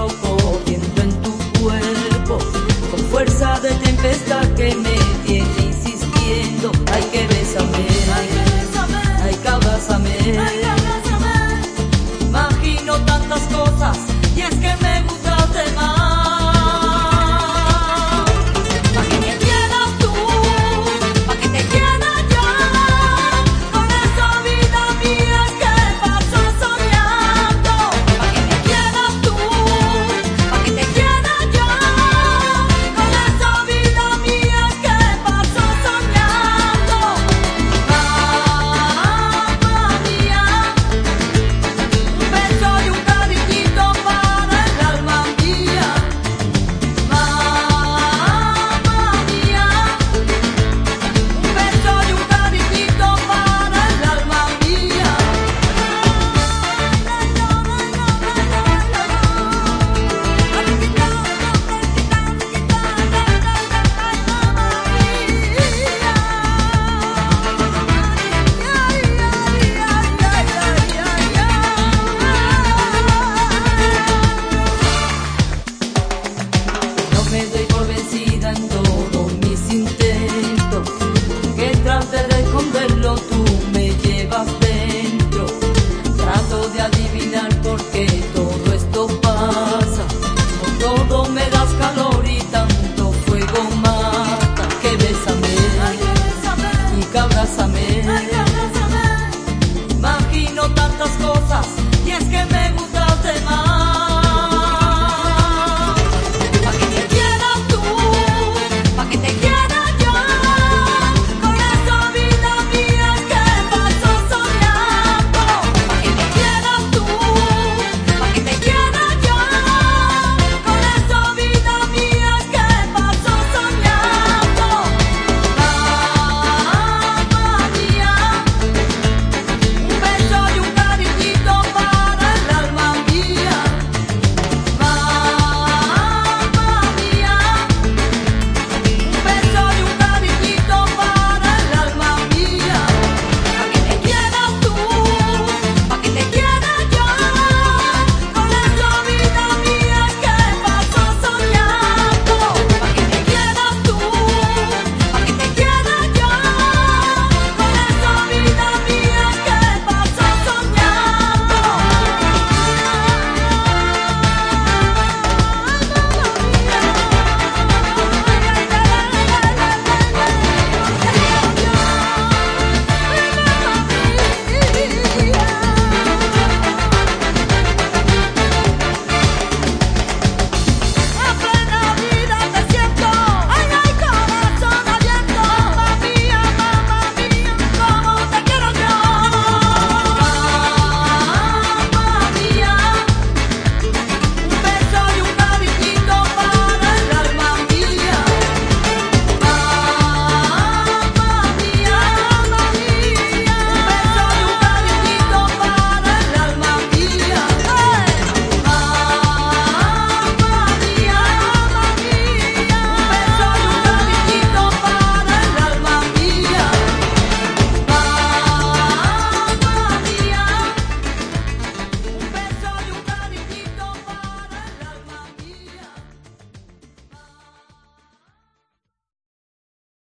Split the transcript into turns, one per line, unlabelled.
loco todo